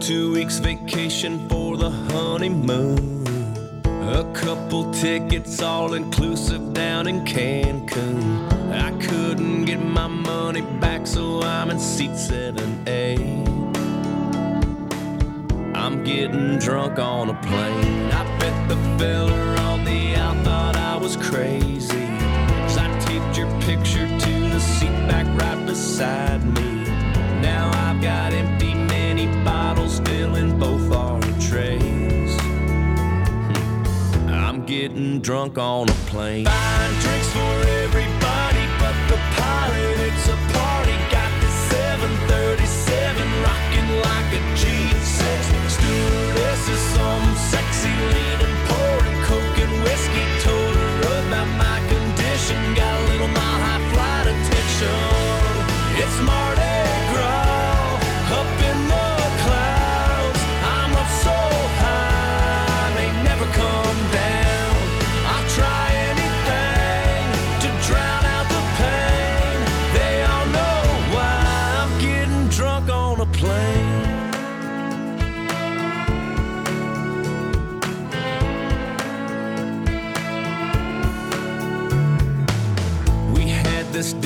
two weeks vacation for the honeymoon. A couple tickets all inclusive down in Cancun. I couldn't get my money back, so I'm in seat 7A. I'm getting drunk on a plane. I bet the fella on the out thought I was crazy. Drunk on a plane.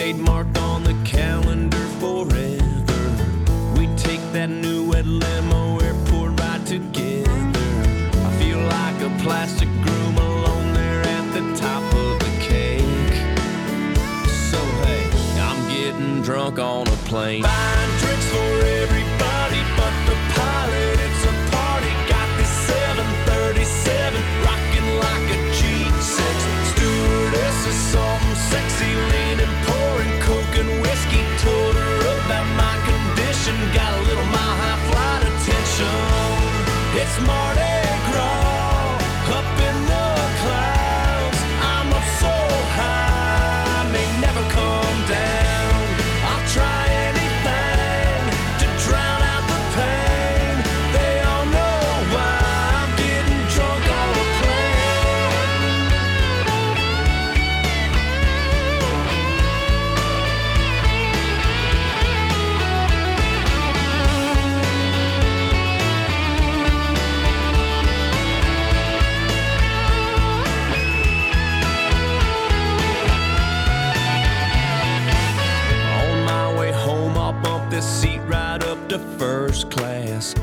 Date marked on the calendar forever. We take that new red limo airport ride together. I feel like a plastic groom alone there at the top of the cake. So hey, I'm getting drunk on a plane. Buying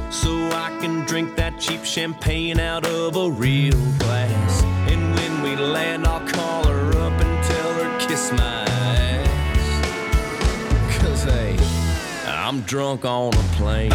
so I can drink that cheap champagne out of a real glass. And when we land, I'll call her up and tell her kiss my ass. Cause hey, I'm drunk on a plane.